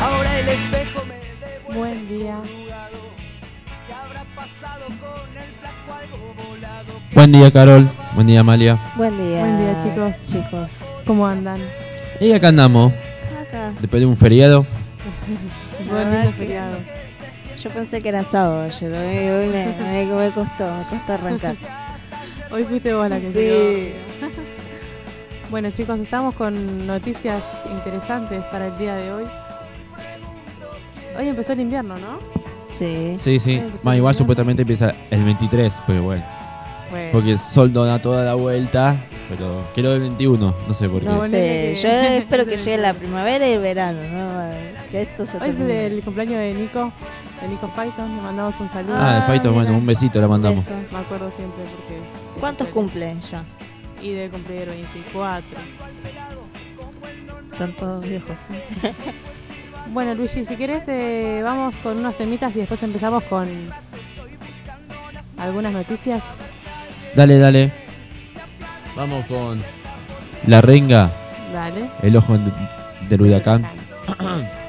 Ahora el espejo me devuelve Buen día. Buen día, Carol. Buen día, Amalia. Buen día. Buen día, chicos. Chicos. ¿Cómo andan? Y acá andamos, Acá. después de un feriado. Buen feriado. Yo pensé que era sábado ayer. Hoy, hoy me, me, me costó, me costó arrancar. Hoy fuiste vos la que se Sí. quedó. Bueno, chicos, estamos con noticias interesantes para el día de hoy. Hoy empezó el invierno, ¿no? Sí. Sí, sí. Sí, igual ¿no? supuestamente empieza el 23, pero bueno. Bueno, Porque el sol da toda la vuelta, pero quiero el 21, no sé por qué. No que- yo espero que llegue la primavera y el verano, ¿no? Que esto se hoy es el cumpleaños de Nico, de Nico Faiton. Le mandamos un saludo. Ah, de Ah, Faito, bueno, un besito le mandamos. Beso. Me acuerdo siempre porque. ¿Cuántos cumplen ya? Y de cumplir 24. Están todos viejos. ¿sí? Bueno, Luigi, si querés, eh, vamos con unos temitas y después empezamos con algunas noticias. Dale, dale. Vamos con la renga, Dale. el ojo de- del huracán.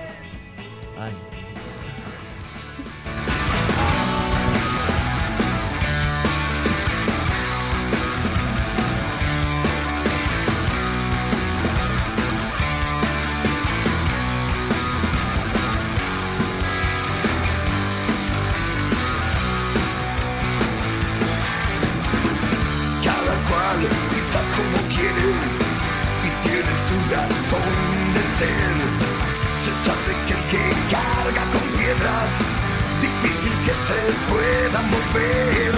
su razón de ser. Se sabe que el que carga con piedras, difícil que se pueda mover.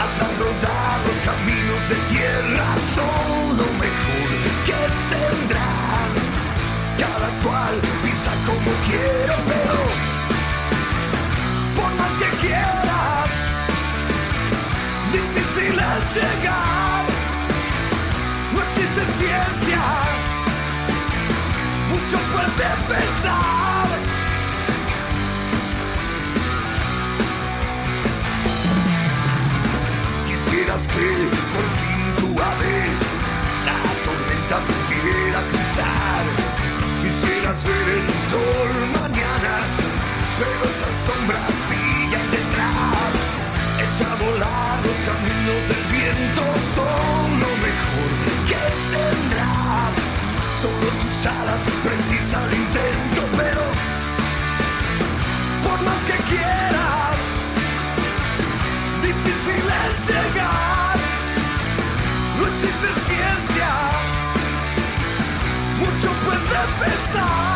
Hazla rodar los caminos de tierra, son lo mejor que tendrán. Cada cual pisa como quiere, mucho puede pesar. Quisieras que por fin tu la tormenta pudiera cruzar. Quisieras ver el sol mañana, pero esa sombra sigue ahí detrás. Echa a volar los caminos del viento, son lo mejor que tendrás. Solo tus alas precisan intento, pero por más que quieras, difícil es llegar. No existe ciencia, mucho puede pesar.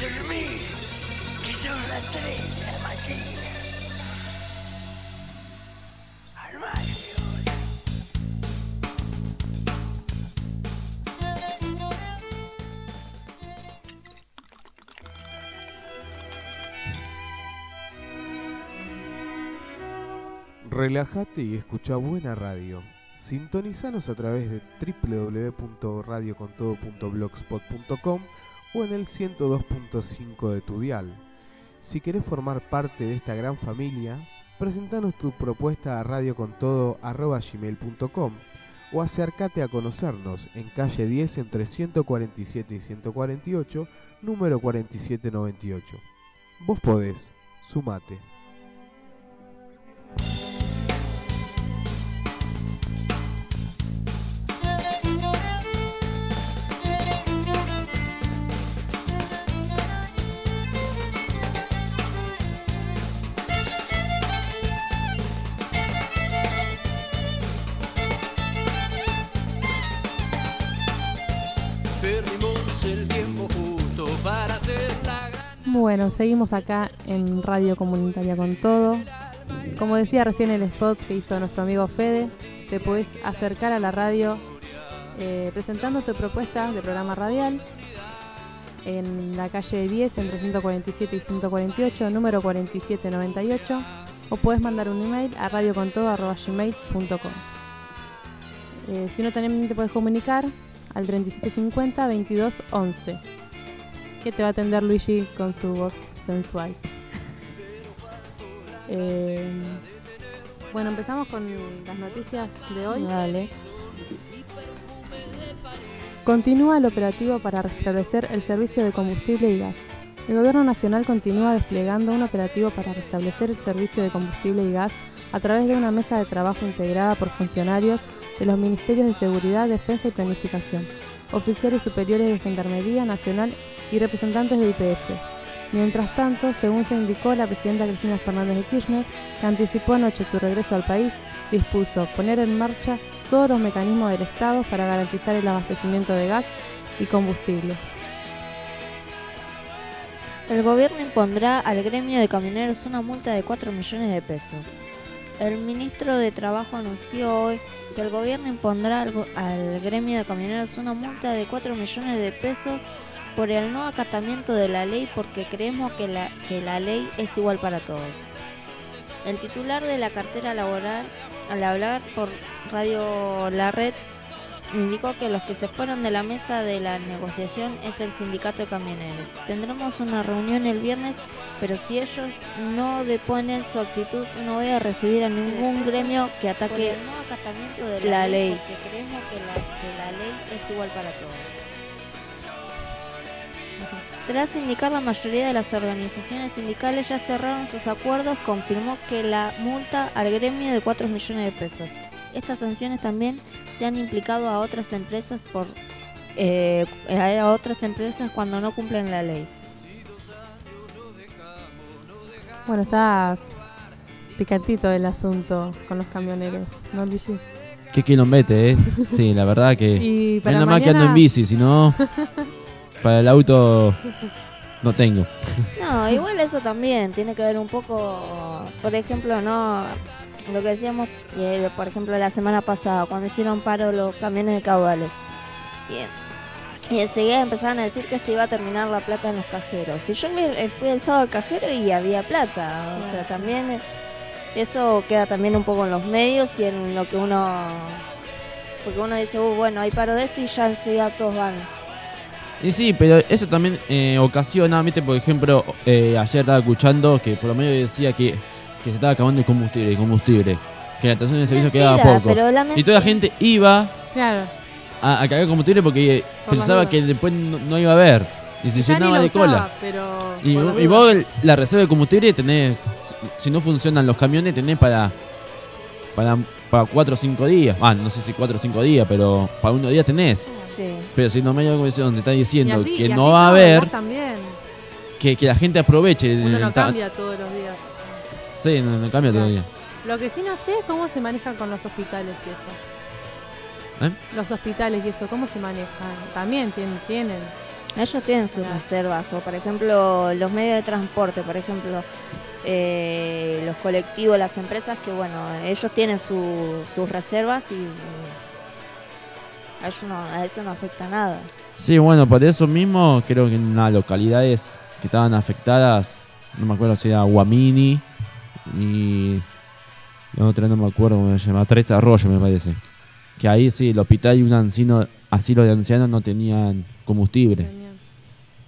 dormir, Relájate y escucha buena radio. Sintonizanos a través de www.radiocontodo.blogspot.com o en el 102.5 de tu dial. Si querés formar parte de esta gran familia, presentanos tu propuesta a radiocontodo.gmail.com o acércate a conocernos en calle 10 entre 147 y 148, número 4798. Vos podés, sumate. seguimos acá en Radio Comunitaria con todo. Como decía recién el spot que hizo nuestro amigo Fede, te puedes acercar a la radio eh, presentando tu propuesta de programa radial en la calle 10 entre 147 y 148, número 4798, o puedes mandar un email a radiocontodo.gmail.com. Eh, si no también te puedes comunicar al 3750 2211 que te va a atender Luigi con su voz sensual. Eh, bueno, empezamos con las noticias de hoy. Dale. Continúa el operativo para restablecer el servicio de combustible y gas. El Gobierno Nacional continúa desplegando un operativo para restablecer el servicio de combustible y gas a través de una mesa de trabajo integrada por funcionarios de los Ministerios de Seguridad, Defensa y Planificación, oficiales superiores de Gendarmería Nacional y representantes de IPF. Mientras tanto, según se indicó, la presidenta Cristina Fernández de Kirchner, que anticipó anoche su regreso al país, dispuso poner en marcha todos los mecanismos del Estado para garantizar el abastecimiento de gas y combustible. El gobierno impondrá al gremio de camioneros una multa de 4 millones de pesos. El ministro de Trabajo anunció hoy que el gobierno impondrá al, gremio de camioneros una multa de 4 millones de pesos por el no acatamiento de la ley porque creemos que la, que la ley es igual para todos. El titular de la cartera laboral, al hablar por Radio La Red, indicó que los que se fueron de la mesa de la negociación es el sindicato de camioneros. Tendremos una reunión el viernes, pero si ellos no deponen su actitud, no voy a recibir a ningún gremio que ataque la ley, porque creemos que la, que la ley es igual para todos. Tras indicar la mayoría de las organizaciones sindicales ya cerraron sus acuerdos, confirmó que la multa al gremio de 4 millones de pesos. Estas sanciones también se han implicado a otras empresas por eh, a otras empresas cuando no cumplen la ley. Bueno, está picantito el asunto con los camioneros, ¿no, Luigi? Qué quilombete, ¿eh? Sí, la verdad que. Y para Menos mal que ando en bici, si no. para el auto. No tengo. No, igual eso también tiene que ver un poco, por ejemplo, no lo que decíamos, eh, por ejemplo, la semana pasada, cuando hicieron paro los camiones de caudales. Bien. Y enseguida empezaron a decir que se iba a terminar la plata en los cajeros. Si yo me eh, fui el sábado al cajero y había plata, o sea, también eh, eso queda también un poco en los medios y en lo que uno... Porque uno dice, "Uh, bueno, hay paro de esto y ya enseguida todos van. Y sí, pero eso también eh, ocasiona, ¿viste? Por ejemplo, eh, ayer estaba escuchando que por lo menos decía que, que se estaba acabando el combustible, el combustible. Que la estación de servicio quedaba poco. pero la Y toda la gente iba Claro. a, a cargar combustible porque eh, Por las pensaba dudas. que después no, no iba a haber. Y se Ya ni llenaba lo de usaba, cola. Pero Y, por vos- y dudas. vos el- la reserva de combustible tenés, si- si no funcionan los camiones, tenés para para, para 4 o 5 días. Ah, no sé si 4 o 5 días, pero para unos días tenés. Sí. Pero si no me hay algo donde está diciendo así- que no va a haber, también. que, que la gente aproveche. Uno no Ta- cambia todos los días. Sí, no, no cambia Claro. todavía. Lo que sí no sé es cómo se manejan con los hospitales y eso. ¿Eh? Los hospitales y eso, ¿cómo se manejan? También tienen. tienen. Ellos tienen sus reservas, o por ejemplo, los medios de transporte, por ejemplo, eh, los colectivos, las empresas, que bueno, ellos tienen su- sus reservas y a, ellos no, a eso no afecta nada. Sí, bueno, por eso mismo creo que en las localidades que estaban afectadas, no me acuerdo si era Guamini y la otra no me acuerdo cómo se llama, Tres Arroyo me parece. Que ahí sí, el hospital y un ancino, asilo de ancianos no tenían combustible.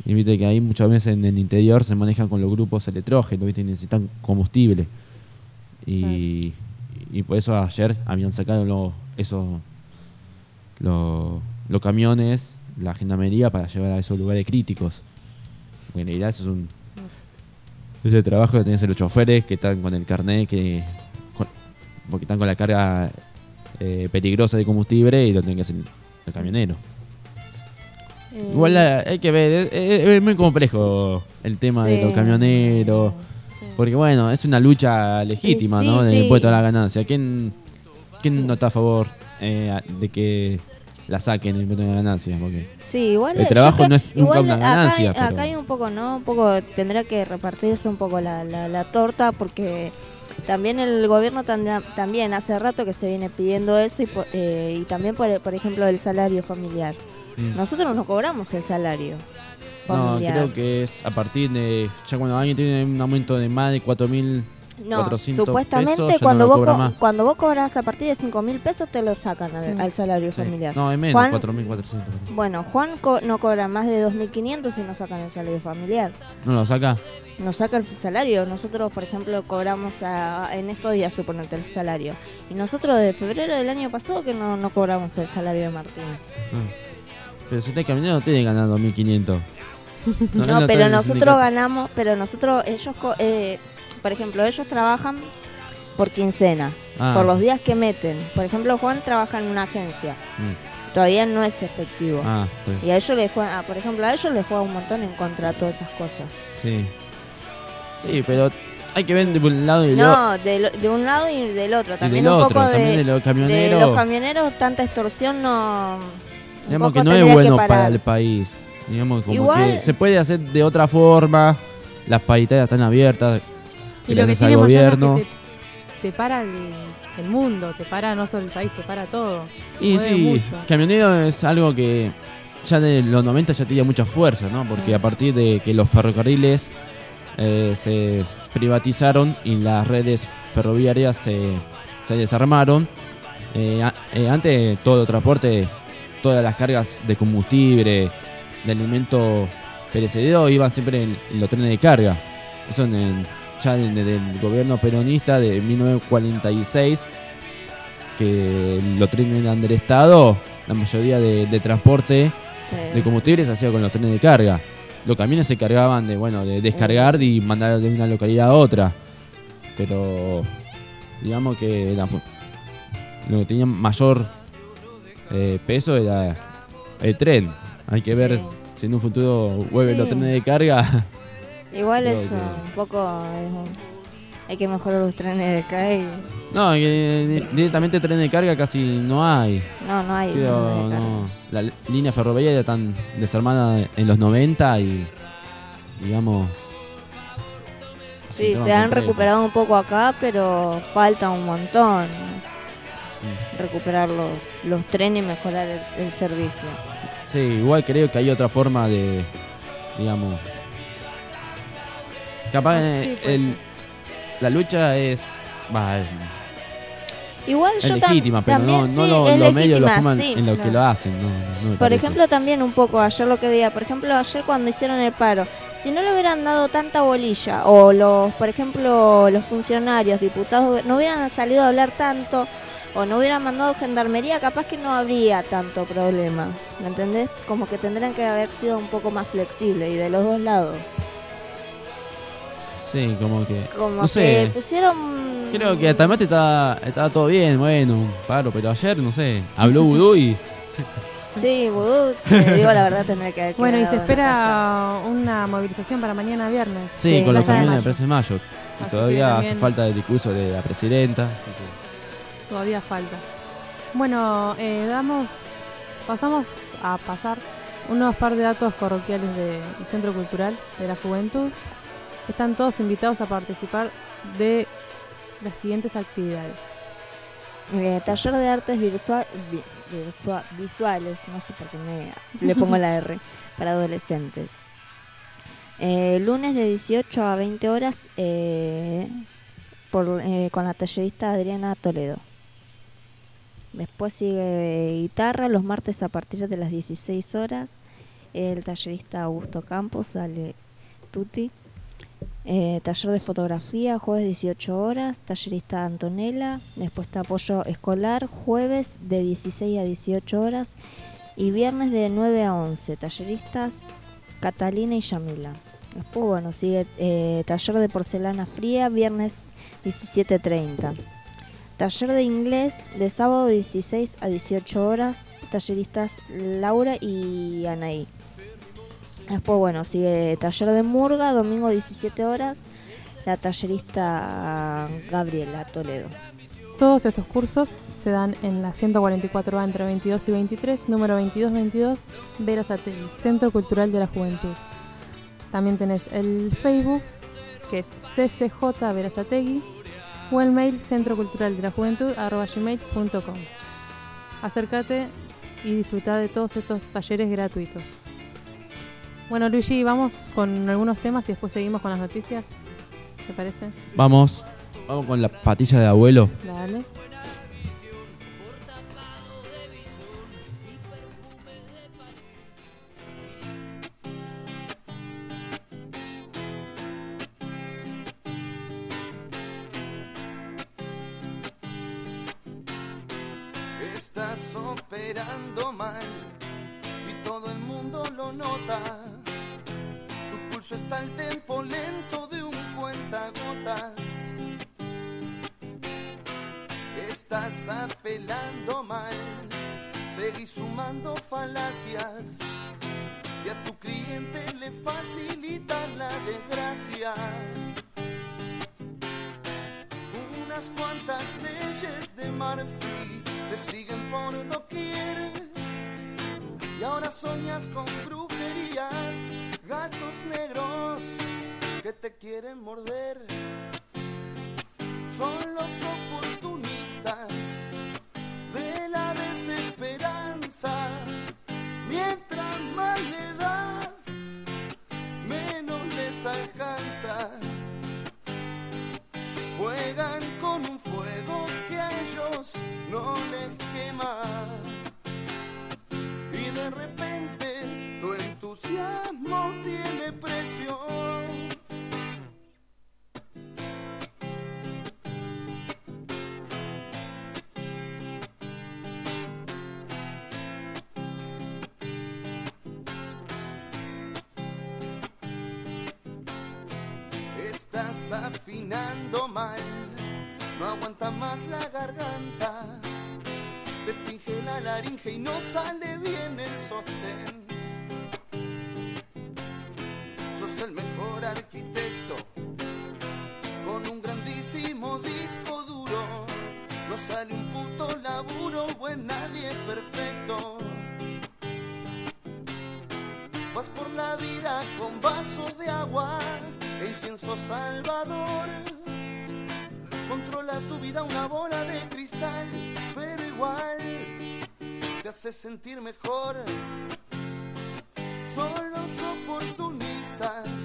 Y viste que ahí muchas veces en el interior se manejan con los grupos electrógenos, viste, y necesitan combustible. Y, y por eso ayer habían sacado los, esos los, los camiones, la gendarmería para llevar a esos lugares críticos. Porque en realidad eso es un es el trabajo que tenés los choferes que están con el carnet que con- porque están con la carga eh, peligrosa de combustible y lo tienen que hacer el camionero. Eh, Igual hay que ver, es, muy complejo el tema de los camioneros. sí. Porque bueno, es una lucha legítima, Sí, ¿no? Del impuesto a la ganancia. ¿Quién, quién no está a favor eh, de que la saquen el impuesto a la ganancia? Porque Sí, igual El trabajo creo- no es nunca igual una acá hay- ganancia, Acá, pero- hay un poco, ¿no? Un poco tendrá que repartirse un poco la, la, la torta porque también el gobierno también hace rato que se viene pidiendo eso y, eh, y también por, por ejemplo el salario familiar. Mm, Nosotros no cobramos el salario no, familiar. creo que es a partir de. Ya cuando alguien tiene un aumento de más de 4 mil No, 400 supuestamente pesos, cuando, no vos cuando vos cobras a partir de 5 mil pesos te lo sacan al, Sí. al salario Sí. familiar. No, es menos, Juan- 4.400. Bueno, Juan co- no cobra más de 2.500 y no sacan el salario familiar. ¿No lo saca? Nos saca el salario. Nosotros, por ejemplo, cobramos a- en estos días, suponete, el salario. Y nosotros de febrero del año pasado que no, no cobramos el salario de Martín. Ah. Pero si está caminando no tiene que ganar 2.500. No, está pero nosotros ganamos, pero nosotros, ellos, eh, por ejemplo, ellos trabajan por quincena, Ah. por los días que meten. Por ejemplo, Juan trabaja en una agencia. Mm. Todavía no es efectivo. Ah, estoy- Y a ellos les juega, ah, por ejemplo, a ellos les juega un montón en contra de todas esas cosas. sí. Sí, pero hay que ver de un lado y del otro. No, de, de un lado y del otro. También del un otro, poco de, también de los de camioneros. los camioneros, tanta extorsión no. Digamos que no es bueno para el país. Digamos como Igual- que se puede hacer de otra forma. Las paritarias están abiertas. Y lo que tiene gobierno. es que te, te para el, el mundo, te para no solo el país, te para todo. Y sí, mucho. camionero es algo que ya de los 90 ya tenía mucha fuerza, ¿no? Porque a partir de que los ferrocarriles eh, se privatizaron y las redes ferroviarias se, se desarmaron, eh, a- eh, antes todo el transporte, todas las cargas de combustible, de alimento perecedero iban siempre en, en los trenes de carga. Eso en el- ya desde el gobierno peronista de 1946 que los trenes eran del Estado, la mayoría de, de transporte Sí. de combustible se hacía con los trenes de carga. Los camiones se cargaban de, bueno, de descargar y mandar de una localidad a otra. Pero digamos que la- lo que tenía mayor eh, peso era el tren. Hay que ver Sí. si en un futuro vuelven los trenes de carga. Igual Creo eso, que- un poco. hay que mejorar los trenes de acá y. No, di- directamente tren de carga casi no hay. No, no hay. Creo, trenes de carga. no. La línea ferroviaria están desarmada en los 90 y digamos... Sí, se han recuperado un poco acá, pero falta un montón. Recuperar los, los trenes y mejorar el, el servicio. Sí, igual creo que hay otra forma de, digamos... Capaz Ah, eh, sí, el- la lucha es... va, es, Igual es yo legítima, pero no, también, no sí, lo- los medios lo forman sí, en lo que lo hacen. No, Por parece. ejemplo, también un poco ayer lo que veía, por ejemplo, ayer cuando hicieron el paro, si no le hubieran dado tanta bolilla o los, por ejemplo, los funcionarios, diputados no hubieran salido a hablar tanto o no hubieran mandado gendarmería, capaz que no habría tanto problema. ¿Me entendés? Como que tendrían que haber sido un poco más flexibles y de los dos lados. Sí, como que... Como no sé. que pusieron Creo que hasta el mate estaba, estaba todo bien, bueno, paro, pero ayer, no sé, habló Vudú y... Sí, vudú, te digo la verdad tendría que haber Bueno, y se espera una movilización para mañana viernes. Sí, Sí, con los camiones de Mayo. Plaza de Mayo. Y todavía hace falta el discurso de la presidenta. así que- Todavía falta. Bueno, eh, damos, pasamos a pasar unos par de datos parroquiales del Centro Cultural de la Juventud. Están todos invitados a participar de las siguientes actividades. Eh, taller de artes vi- visuales, no sé por qué me, le pongo la R, para adolescentes. Eh, lunes de 18 a 20 horas eh, por, eh, con la tallerista Adriana Toledo. Después sigue guitarra los martes a partir de las 16 horas. El tallerista Augusto Campos, sale Tuti. Eh, taller de fotografía, jueves 18 horas, tallerista Antonella, después está apoyo escolar, jueves de 16 a 18 horas y viernes de 9 a 11, talleristas Catalina y Yamila. Después, bueno, sigue eh, taller de porcelana fría, viernes 17.30. Taller de inglés de sábado 16 a 18 horas, talleristas Laura y Anaí. Después, bueno, sigue taller de murga, domingo 17 horas, la tallerista Gabriela Toledo. Todos estos cursos se dan en la 144A entre 22 y 23, número 2222, Verazategui, Centro Cultural de la Juventud. También tenés el Facebook, que es CCJ Verazategui, o el mail Centro Cultural de la Juventud, arroba gmail.com. Acércate y disfruta de todos estos talleres gratuitos. Bueno, Luigi, vamos con algunos temas y después seguimos con las noticias. ¿Te parece? Vamos. Vamos con la patilla de abuelo. Dale. Operando mal y todo el mundo lo nota. Tu pulso está al tempo lento de un cuentagotas. Estás apelando mal, seguís sumando falacias y a tu cliente le facilita la desgracia unas cuantas leyes de marfil te siguen por doquier. Y ahora soñas con brujerías, gatos negros que te quieren morder. Son los oportunistas de la desesperanza. Entusiasmo tiene precio. Estás afinando mal, no aguanta más la garganta. Te finge la laringe y no sale bien el sostén. Arquitecto, con un grandísimo disco duro. No sale un puto laburo, buen nadie perfecto. Vas por la vida con vasos de agua e incienso salvador. Controla tu vida una bola de cristal, pero igual te hace sentir mejor. Son los oportunistas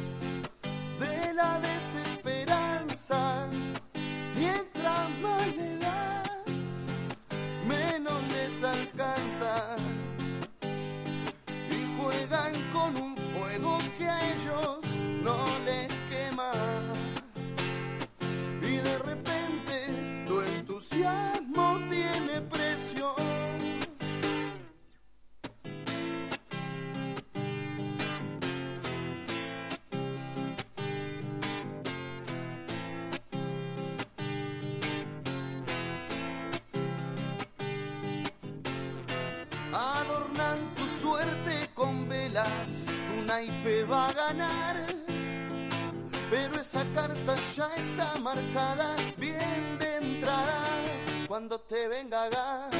de la desesperanza. Mientras más le das, menos les alcanza y juegan con un fuego que a cuando te venga a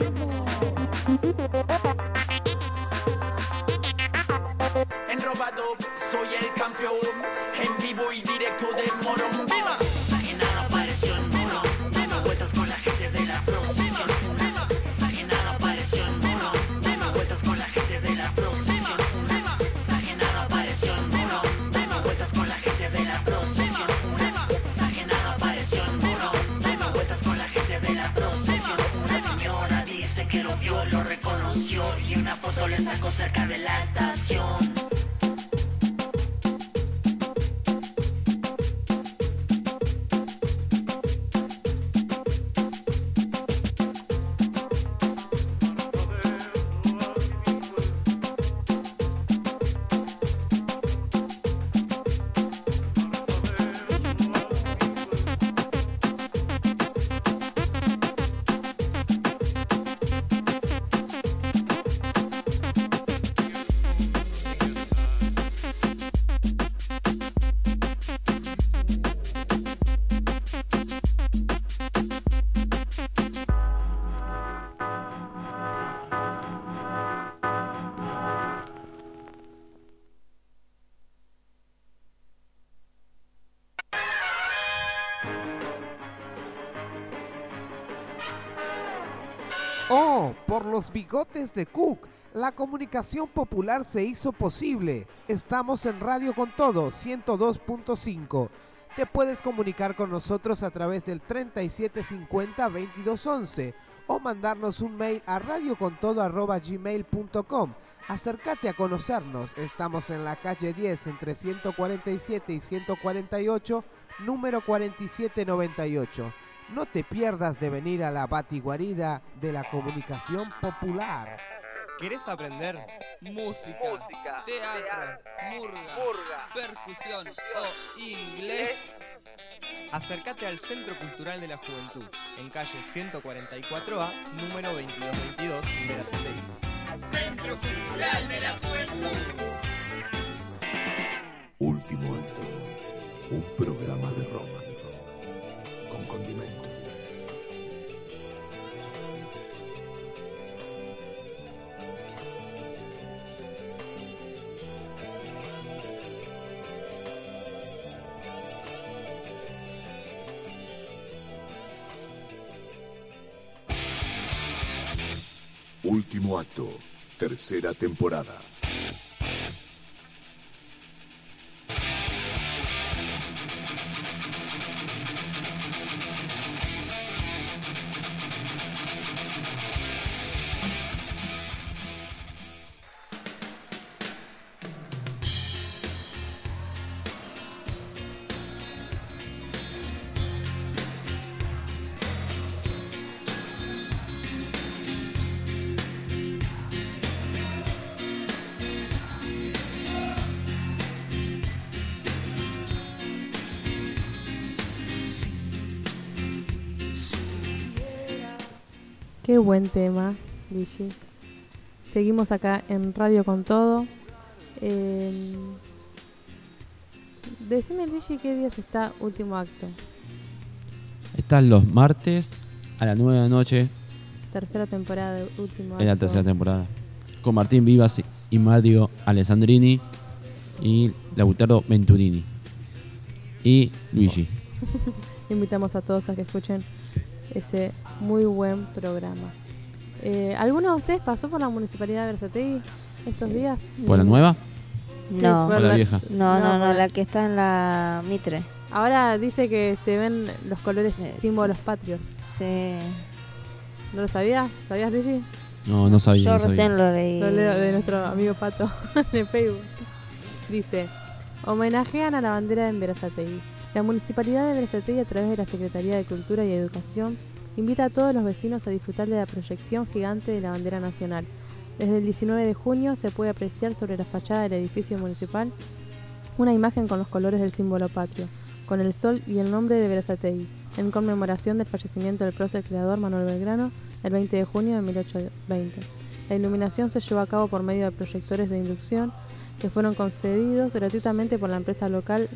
You. Por los bigotes de Cook. La comunicación popular se hizo posible. Estamos en Radio con Todo 102.5. Te puedes comunicar con nosotros a través del 3750-2211 o mandarnos un mail a radiocontodo.gmail.com. Acércate a conocernos. Estamos en la calle 10 entre 147 y 148, número 4798. No te pierdas de venir a la batiguarida de la comunicación popular. ¿Querés aprender música, teatro, murga, percusión o inglés? Acércate al Centro Cultural de la Juventud, en calle 144A, número 2222 de la Centería. Centro Cultural de la Juventud. Último acto. Último acto. Tercera temporada. Buen tema, Gigi. Seguimos acá en Radio con Todo. Eh, decime, Gigi, qué días está último acto. Están los martes a las 9 de la noche Tercera temporada de último acto. en la tercera temporada. Con Martín Vivas y Mario Alessandrini y Lautaro Venturini. Y Luigi. Invitamos a todos a que escuchen ese muy buen programa. Eh, ¿Alguno de ustedes pasó por la municipalidad de Versategui estos días? ¿Por la nueva? No, por ¿O la vieja? no, no, no, la que está en la Mitre. Ahora dice que se ven los colores Eh, símbolos patrios. Sí. ¿No lo sabías? ¿Sabías, Luigi? No, no sabía. Yo no sabía. recién lo leí. Lo leo de nuestro amigo Pato en Facebook. Dice, homenajean a la bandera de Verazategui. La Municipalidad de Verazategui a través de la Secretaría de Cultura y Educación invita a todos los vecinos a disfrutar de la proyección gigante de la bandera nacional. Desde el 19 de junio se puede apreciar sobre la fachada del edificio municipal una imagen con los colores del símbolo patrio, con el sol y el nombre de Verazategui, en conmemoración del fallecimiento del prócer creador Manuel Belgrano el 20 de junio de 1820. La iluminación se llevó a cabo por medio de proyectores de inducción que fueron concedidos gratuitamente por la empresa local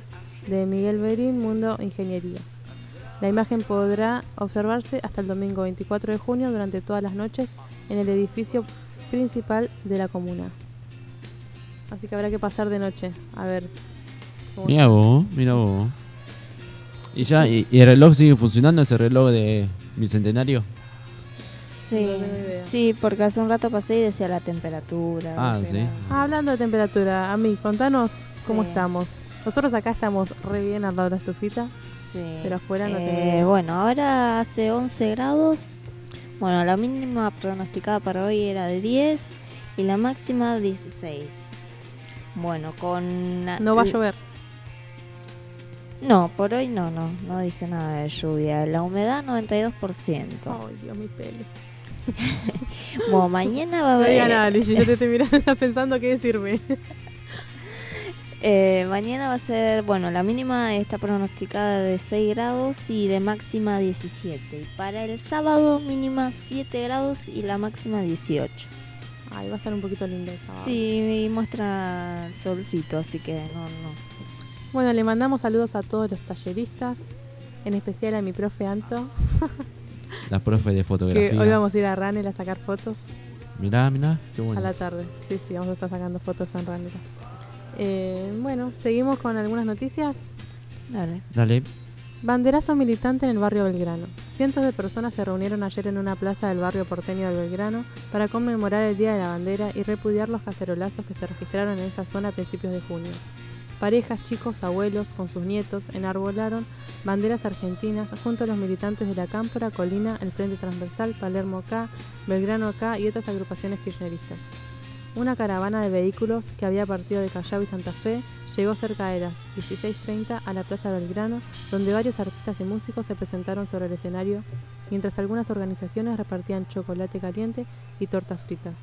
de Miguel Berín Mundo Ingeniería. La imagen podrá observarse hasta el domingo 24 de junio durante todas las noches en el edificio principal de la comuna. Así que habrá que pasar de noche. A ver. Mira vos, mira vos. ¿Y ya, y, y el reloj sigue funcionando, ese reloj de bicentenario? Sí, No sí, porque hace un rato pasé y decía la temperatura. Ah, sí. Ah, hablando de temperatura, a mí, contanos cómo estamos. Nosotros acá estamos re bien al lado de la estufita, Sí. pero afuera no Eh. Bueno, ahora hace 11 grados. Bueno, la mínima pronosticada para hoy era de 10 y la máxima 16. Bueno, con... No va a llover. No, por hoy no, no, no dice nada de lluvia. La humedad 92%. Ay, Dios, mi peli. Bueno, mañana va a No haber... nada, Luigi, yo te estoy mirando pensando qué decirme. Eh, mañana va a ser, bueno, la mínima está pronosticada de 6 grados y de máxima 17. Y para el sábado mínima 7 grados y la máxima 18. Ay, va a estar un poquito lindo el sábado. Sí, y muestra el solcito, así que no, no. Bueno, le mandamos saludos a todos los talleristas, en especial a mi profe Anto, La profe de fotografía. que hoy vamos a ir a Ranel a sacar fotos Mirá, mirá, qué bueno. a la tarde. Sí, sí, vamos a estar sacando fotos en Ranel. Eh, bueno, seguimos con algunas noticias. Dale. Dale. Banderazo militante en el barrio Belgrano. Cientos de personas se reunieron ayer en una plaza del barrio porteño de Belgrano para conmemorar el Día de la Bandera y repudiar los cacerolazos que se registraron en esa zona a principios de junio. Parejas, chicos, abuelos, con sus nietos, enarbolaron banderas argentinas junto a los militantes de la Cámpora, Colina, el Frente Transversal, Palermo K, Belgrano K y otras agrupaciones kirchneristas. Una caravana de vehículos que había partido de Callao y Santa Fe llegó cerca de las 16.30 a la Plaza Belgrano, donde varios artistas y músicos se presentaron sobre el escenario, mientras algunas organizaciones repartían chocolate caliente y tortas fritas.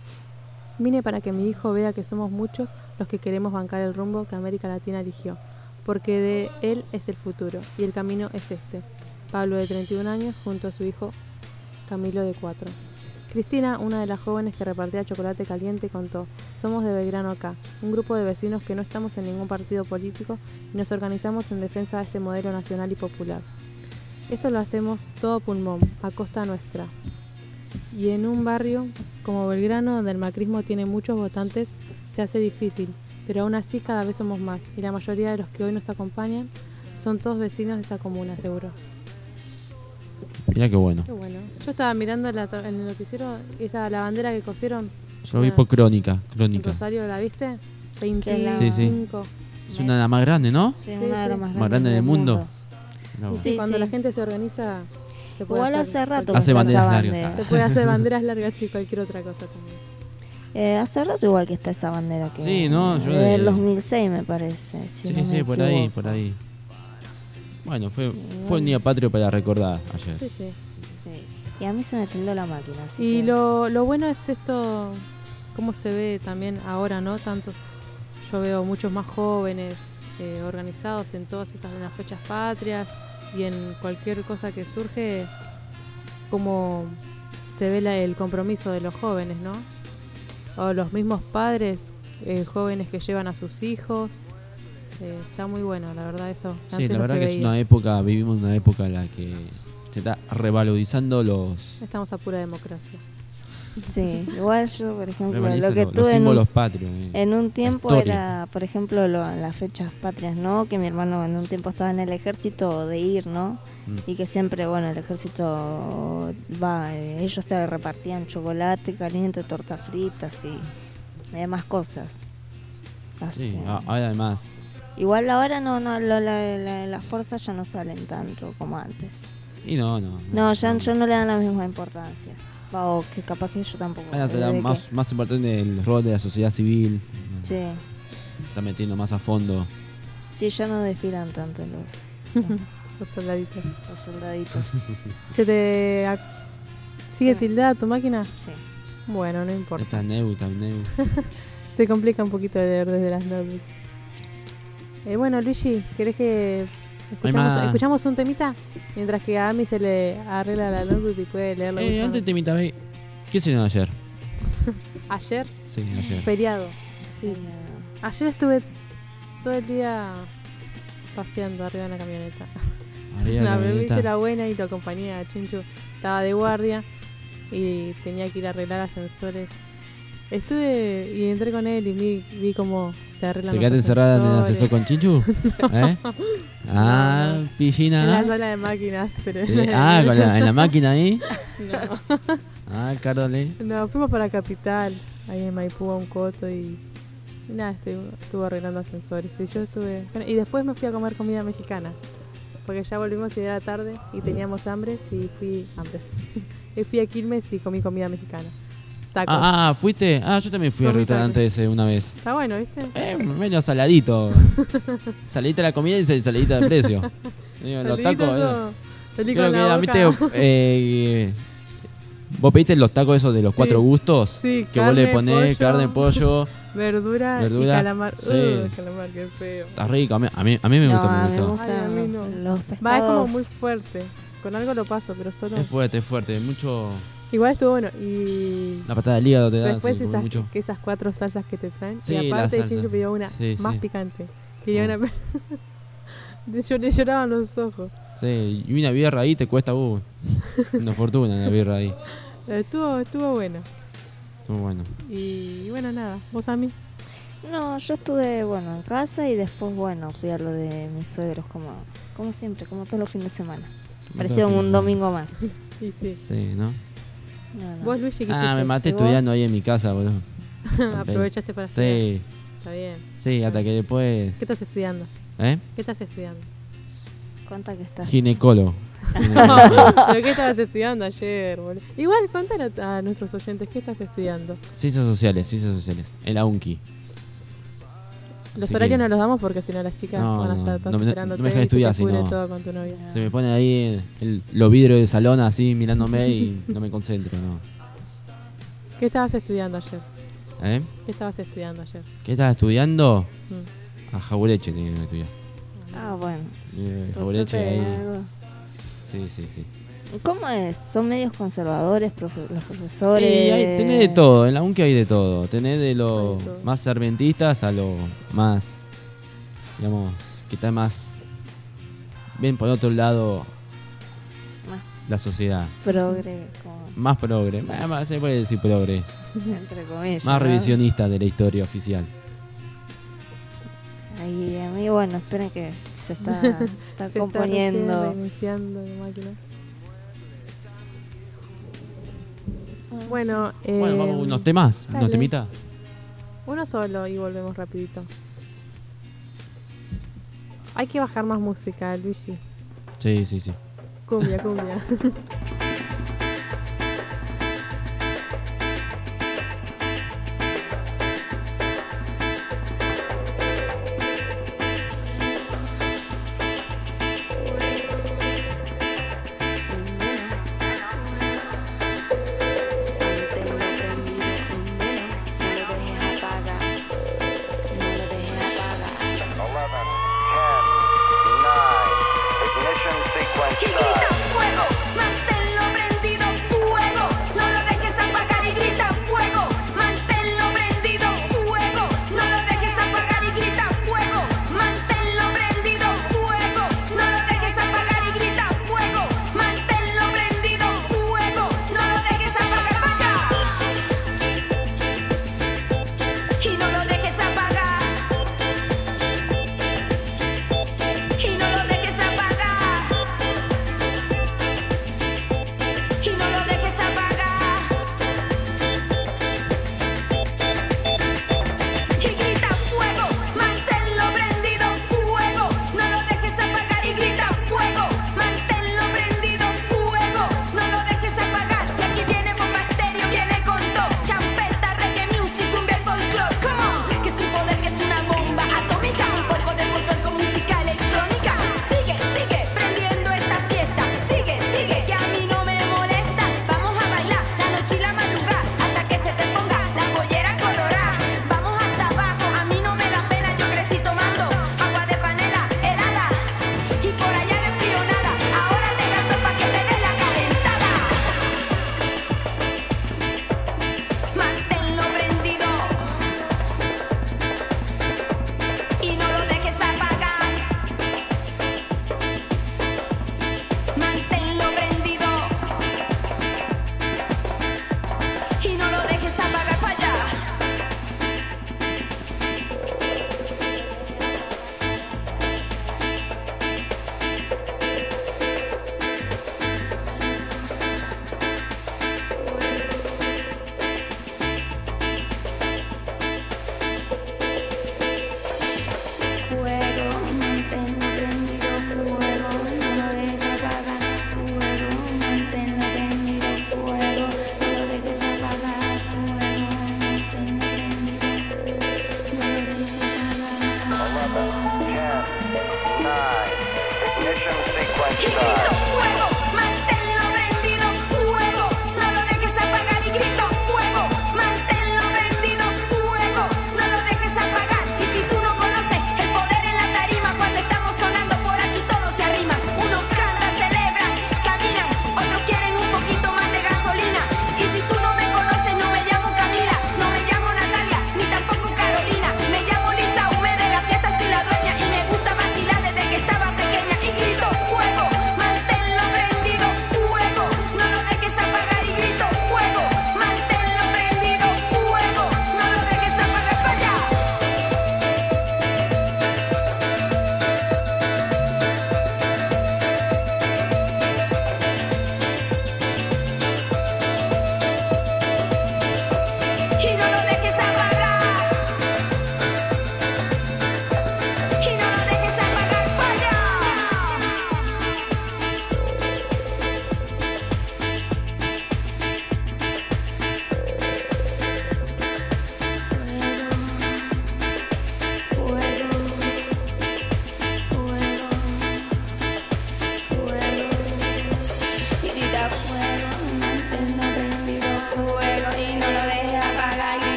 Vine para que mi hijo vea que somos muchos los que queremos bancar el rumbo que América Latina eligió, porque de él es el futuro y el camino es este. Pablo de 31 años junto a su hijo Camilo de 4. Cristina, una de las jóvenes que repartía chocolate caliente, contó, somos de Belgrano acá, un grupo de vecinos que no estamos en ningún partido político y nos organizamos en defensa de este modelo nacional y popular. Esto lo hacemos todo pulmón, a costa nuestra. Y en un barrio como Belgrano, donde el macrismo tiene muchos votantes, se hace difícil, pero aún así cada vez somos más y la mayoría de los que hoy nos acompañan son todos vecinos de esta comuna, seguro. Mirá qué bueno. Qué bueno. Yo estaba mirando la to- en el noticiero esa la bandera que cosieron Yo lo vi por crónica, en crónica. Rosario, ¿la viste? Que la- 25. Sí, sí. Es una de las más grandes, ¿no? Sí, Sí, una de las más Más grande del mundo. Y vos. sí, cuando sí. la gente se organiza, se puede Igual hacer hace rato Hace banderas largas, bandera. Se puede hacer banderas largas y cualquier otra cosa también. Eh, hace rato igual que está esa bandera que Sí, no, yo del de- 2006 me parece. Si Sí, no me sí, por ahí, equivoco. por ahí. Bueno, fue, fue bueno. un día patrio para recordar ayer. Sí, sí. Sí. Y a mí se me tildó la máquina. Así Y que- lo, lo bueno es esto, cómo se ve también ahora, ¿no? Tanto, yo veo muchos más jóvenes eh, organizados en todas estas en las fechas patrias y en cualquier cosa que surge, cómo se ve la- el compromiso de los jóvenes, ¿no? O los mismos padres, eh, jóvenes que llevan a sus hijos. Eh, está muy bueno, la verdad, eso. Sí, antes la no verdad se que es una época, vivimos una época en la que se está revalorizando los, Estamos a pura democracia. Sí, igual yo, por ejemplo, lo que tuve en símbolos un, patrios. eh. en un tiempo era, por ejemplo, lo- las fechas patrias, ¿no? Que mi hermano en un tiempo estaba en el ejército de ir, ¿no? Mm. Y que siempre, bueno, el ejército va, eh, ellos te repartían chocolate caliente, tortas fritas y demás cosas. Así. Sí, además, Igual ahora no, no, lo- la- la- las fuerzas ya no salen tanto como antes. y no, no. No, ya, ya no le dan la misma importancia. Va, o que capaz que yo tampoco. Ahora te da desde más, más importante el rol de la sociedad civil. que- sí, Se está metiendo más a fondo. sí, ya no desfilan tanto los, Los soldaditos. los soldaditos. ¿Se te ac- sigue Sí. tildada tu máquina? Sí. Bueno, no importa. Está Neu, está Neu. Se complica un poquito de leer desde las notebooks. Eh, bueno, Luigi, ¿querés que escuchamos, escuchamos un temita? Mientras que a Ami se le arregla la notebook y puede leerlo. Eh, antes te invitaba. ¿Qué se ayer? Ayer, Sí, ayer. feriado. Sí. Ayer estuve todo el día paseando arriba de una camioneta. Arriba la La camioneta. hice la buena y lo acompañé a Chinchu. Estaba de guardia y tenía que ir a arreglar ascensores Estuve y entré con él y vi, vi cómo se arreglan ¿Te quedaste encerrada en el ascensor con Chinchu? ¿Eh? Ah, En la sala de máquinas, pero Sí. Ah, con la- en la máquina ahí. No. Ah, Carole. No, fuimos para Capital, ahí en Maipú a un coto y, y nada, estuve, estuve arreglando ascensores. Y yo estuve. bueno, y después me fui a comer comida mexicana, porque ya volvimos y era tarde y teníamos hambre y fui hambre. y fui a Quilmes y comí comida mexicana. Tacos. Ah, ah, fuiste. Ah, yo también fui al restaurante ese una vez. Está bueno, ¿viste? Eh, medio saladito. saladita la comida y saladita de precio. Digo, los tacos. eh. salí Creo con que la a mí te. eh, vos pediste los tacos esos de los cuatro gustos. Sí, que vos le ponés pollo. carne, pollo. Verdura, Verdura, y calamar. sí. Uh, calamar, qué feo. Está rico. A mí, a mí, a mí me No, gusta, me me gustó. Ay, a mí no. Los Va, es como muy fuerte. Con algo lo paso, pero solo. Es fuerte, es fuerte. Mucho. Igual estuvo bueno. Y La patada del hígado te da. después sí, esas, mucho. que esas cuatro salsas que te traen. Sí, y aparte. Chincho pidió una Sí, más sí. picante. Quería Oh. una. Yo le lloraban los ojos. Sí, y una birra ahí te cuesta uh, una fortuna una birra ahí. Estuvo, estuvo bueno. Estuvo bueno. Y bueno, nada. ¿Vos a mí? No, yo estuve, bueno, en casa y después, bueno, fui a lo de mis suegros, como, como siempre, como todos los fines de semana. Parecía un domingo más. Sí, sí. Sí, ¿no? No, no. ¿Vos, Luigi, qué Ah, hiciste? me maté estudiando ahí en mi casa, boludo. Aprovechaste para estudiar. Sí, Está bien. sí, hasta que después. ¿Qué estás estudiando? ¿Eh? ¿Qué estás estudiando? Cuenta que estás. Ginecólogo. ¿Pero qué estabas estudiando ayer, boludo? Igual, contale a, a nuestros oyentes, ¿qué estás estudiando? Ciencias sociales, ciencias sociales. En la UNCI. Los Así horarios que- no los damos porque si no las chicas No, van a estar no me- no me dejan estudiar, si no. todo con tu novia. Se me pone ahí el, los vidrios del salón así mirándome y no me concentro, ¿no? ¿Qué estabas estudiando ayer? ¿Eh? ¿Qué estabas estudiando ayer? ¿Qué estás estudiando? Mm. A Jabureche tenía que estudiar. Ah, bueno. Eh, ahí. algo. Sí, sí, sí. ¿Cómo es? ¿Son medios conservadores profe- los profesores? Y hay, tenés de todo, en la UNCI hay de todo. Tenés de los más serventistas a los más, digamos, que está más bien por otro lado Más la sociedad. progre, como, Más progre, más- se puede decir progre. entre comillas. Más ¿no? revisionista de la historia oficial. Ahí, a mí, bueno, esperen que se está, se está Se está componiendo. la máquina. Bueno, eh, Bueno, vamos unos temas, dale. unos temitas. Uno solo y volvemos rapidito. Hay que bajar más música, Luigi. Sí, sí, sí. Cumbia, cumbia.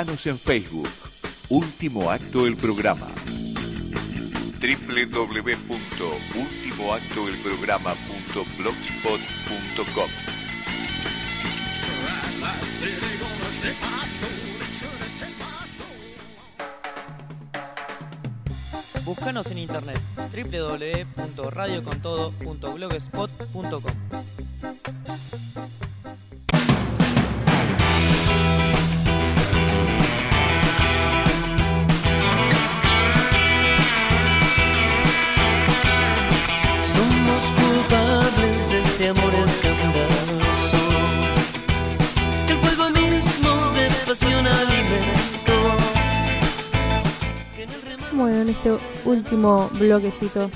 Buscanos en Facebook. Último acto del programa. www.ultimoactodelprograma.blogspot.com Búscanos en internet www.radiocontodo.blogspot.com Bueno, en este último bloquecito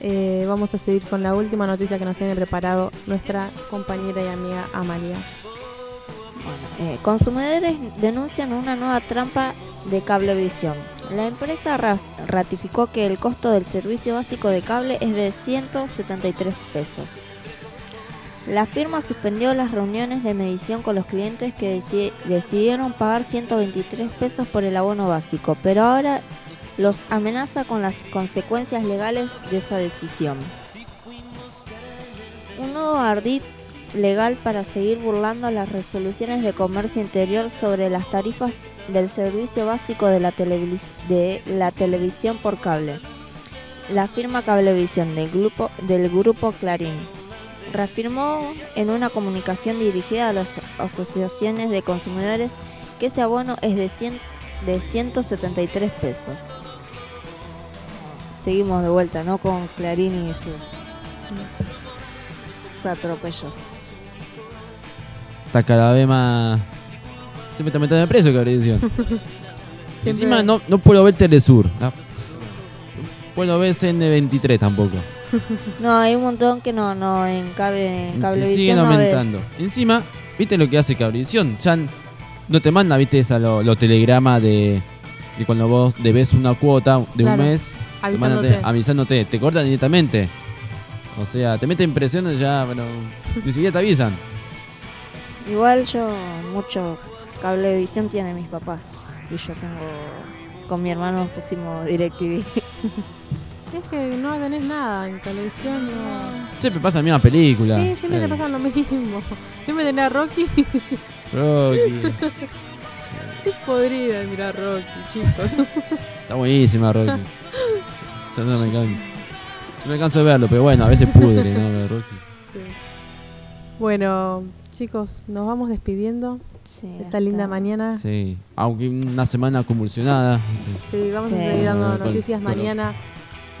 eh, vamos a seguir con la última noticia que nos tiene preparado nuestra compañera y amiga Amalia. Eh, consumidores denuncian una nueva trampa de cablevisión. La empresa ra- ratificó que el costo del servicio básico de cable es de 173 pesos. La firma suspendió las reuniones de medición con los clientes que deci- decidieron pagar 123 pesos por el abono básico, pero ahora los amenaza con las consecuencias legales de esa decisión. Un nuevo ardid legal para seguir burlando las resoluciones de comercio interior sobre las tarifas del servicio básico de la, televisión por cable. La firma Cablevisión del grupo Clarín reafirmó en una comunicación dirigida a las asociaciones de consumidores que ese abono es de, 100 de 173 pesos. Seguimos de vuelta, ¿no? Con Clarín y sus, sus atropellos. Está cada vez más. Se me está metiendo preso, cabrón. Encima no, no puedo ver Telesur. No puedo ver CN23 tampoco. No, hay un montón que no, no, en cable, en Te cablevisión siguen no ves. aumentando. Encima, ¿viste lo que hace Cablevisión? Ya no te manda, ¿viste? Esa, lo, lo telegrama de, de cuando vos debes una cuota de Claro, un mes. te avisándote. mandan- avisándote. Te cortan directamente. O sea, te meten presión ya, pero ni siquiera te avisan. Igual yo mucho cablevisión tiene mis papás y yo tengo con mi hermano pusimos DirecTV. Es que no tenés nada en televisión. No. Siempre pasa la misma película. Sí, siempre te pasa lo mismo. Siempre tenés a Rocky. Rocky. Es podrida de mirar Rocky, chicos. Está buenísima, Rocky. Yo no me canso. No me canso de verlo, pero bueno, a veces pudre, ¿no? Ver Rocky. Bueno, chicos, nos vamos despidiendo. Esta hasta- linda mañana. Sí, Sí, aunque una semana convulsionada. vamos Sí. a seguir dando Con- noticias mañana Vamos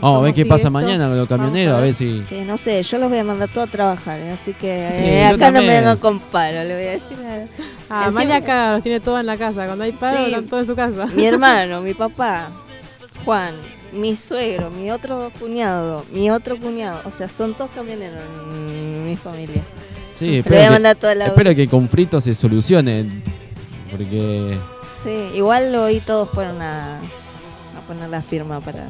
a cómo ver qué pasa esto. mañana con los camioneros, a ver si. Sí, no sé, yo los voy a mandar todos a trabajar, ¿eh? así que Sí, eh, acá no me también. vengan con paro, le voy a decir. a- Ah, Amalia caga, los tiene todos en la casa. Cuando hay paro, Sí. están todos en su casa. Mi hermano, mi papá, Juan, mi suegro, mi otro cuñado, mi otro cuñado, o sea, son todos camioneros en mi familia. Sí, espero, voy a que, mandar toda la espero que el conflicto se solucione. Porque. Sí, igual hoy todos fueron a, a poner la firma para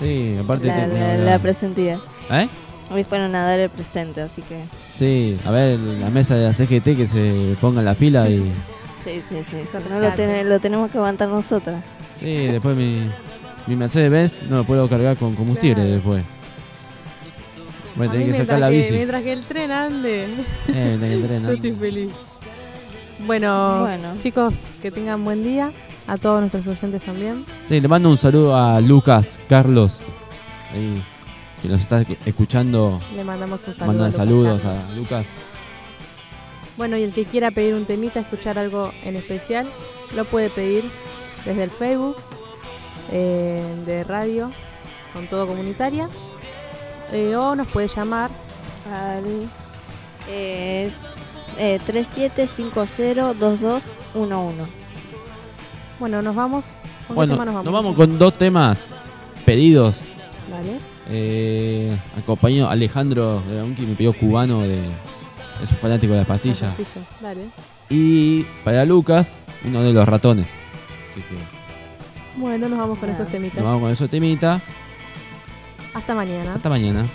Sí, aparte. la, que- la, no, la no. presentía. ¿Eh? Hoy fueron a dar el presente, así que Sí, a ver, la mesa de la CGT que se ponga la pila y. sí, sí, sí, sí, no lo, ten- lo tenemos que aguantar nosotras. Sí, después mi, mi Mercedes-Benz no lo puedo cargar con combustible Claro. después. Voy a tener que sacar mientras la que- bici. Mientras que el tren ande. Eh, que el tren Yo estoy feliz. Bueno, Bueno. chicos, que tengan buen día. A todos nuestros oyentes también. Sí, le mando un saludo a Lucas Carlos, ahí, que nos está escuchando. Le mandamos un saludo. Manda a Lucas saludos Carlos. a Lucas. Bueno, y el que quiera pedir un temita, escuchar algo en especial, lo puede pedir desde el Facebook eh, de radio con todo comunitaria eh, o nos puede llamar al eh, eh, 37502211. Bueno, nos vamos. ¿Con qué Bueno, tema nos vamos? nos vamos con dos temas pedidos. Dale. Eh, acompañó Alejandro de Unki, me pidió cubano de. Es un fanático de la pastilla. Pastillas, Dale. Y para Lucas, uno de los ratones. Así que Bueno, nos vamos con Ah. esos temitas. nos vamos con eso temita. Hasta mañana. Hasta mañana.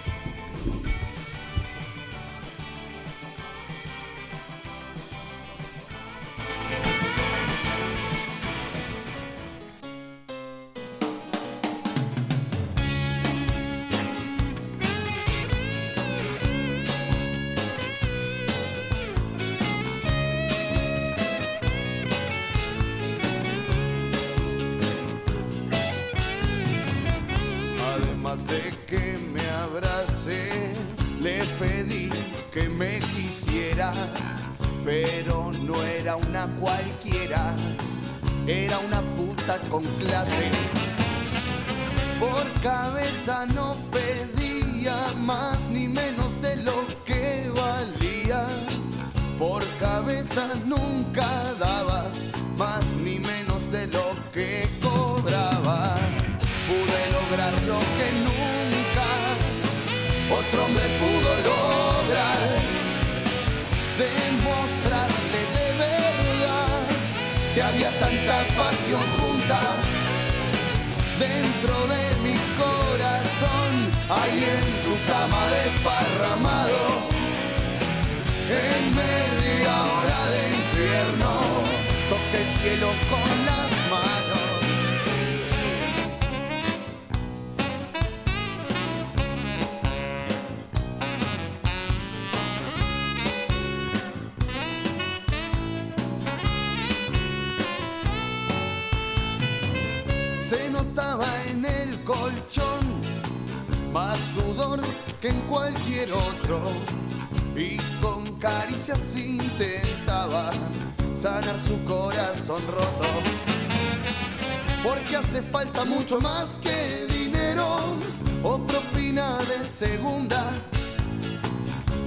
Nunca daba más ni menos de lo que cobraba. Pude lograr lo que nunca otro hombre pudo lograr. Demostrarle de verdad que había tanta pasión junta dentro de mi corazón, ahí en su cama desparramado, en media hora de infierno, toqué el cielo con las manos. Se notaba en el colchón más sudor que en cualquier otro y con caricias intentaba sanar su corazón roto. Porque hace falta mucho más que dinero o propina de segunda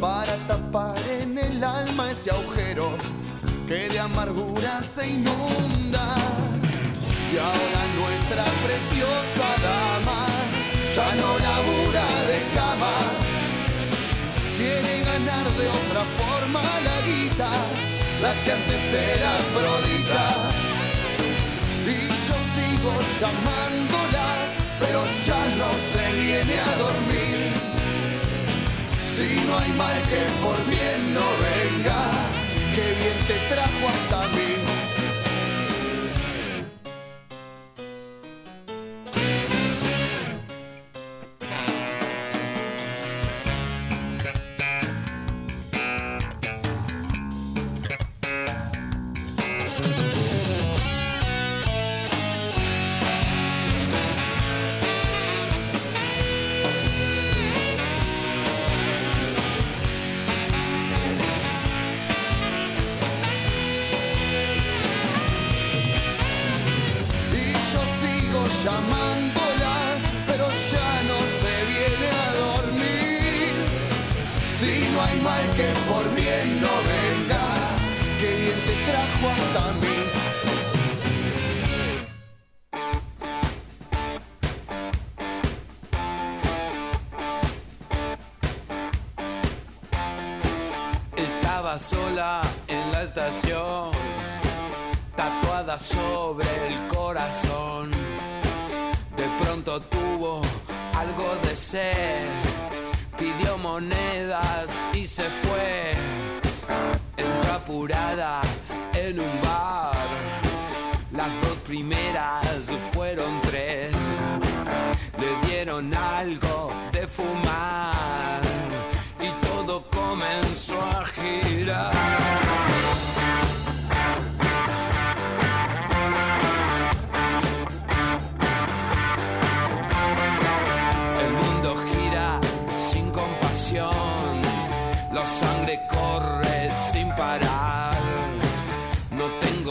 para tapar en el alma ese agujero que de amargura se inunda. Y ahora nuestra preciosa dama ya no labura de cama. Quiere ganar de otra forma la guita, la que antes era Afrodita. Y yo sigo llamándola, pero ya no se viene a dormir. Si no hay mal que por bien no venga,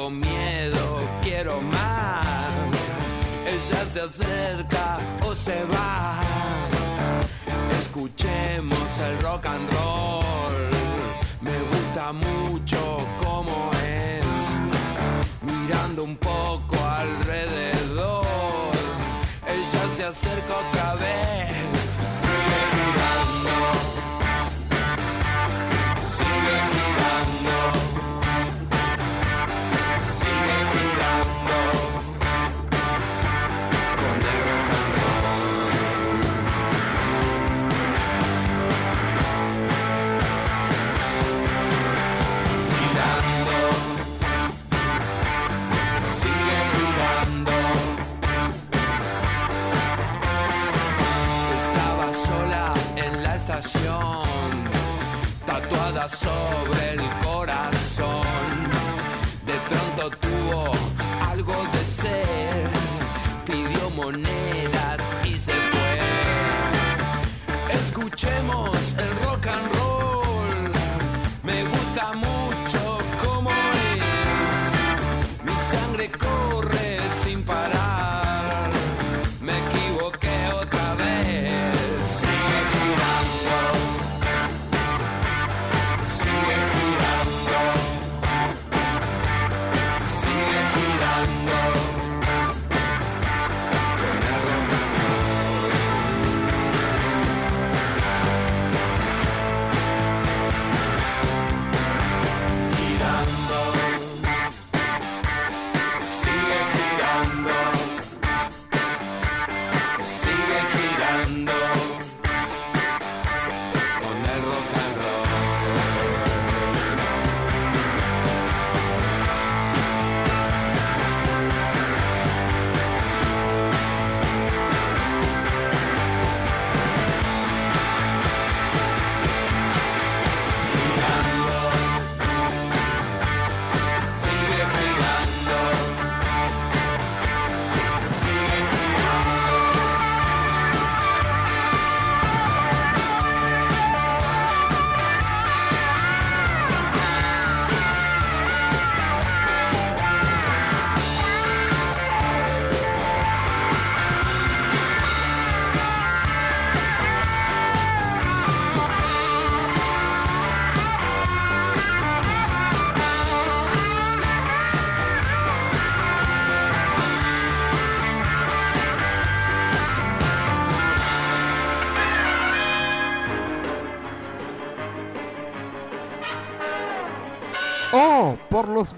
miedo, quiero más. Ella se acerca o se va. Escuchemos el rock and roll. Me gusta mucho cómo es. Mirando un poco alrededor. Ella se acerca otra vez.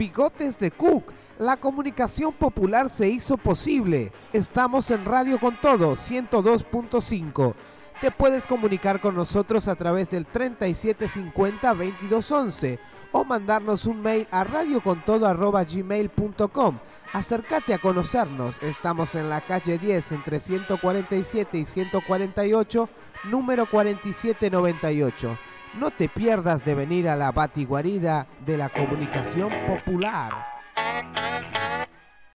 Bigotes de Cook, la comunicación popular se hizo posible. Estamos en Radio con Todo 102.5. Te puedes comunicar con nosotros a través del 3750-2211 o mandarnos un mail a radiocontodo.gmail.com. Acércate a conocernos. Estamos en la calle 10 entre 147 y 148, número 4798. No te pierdas de venir a la batiguarida de la comunicación popular.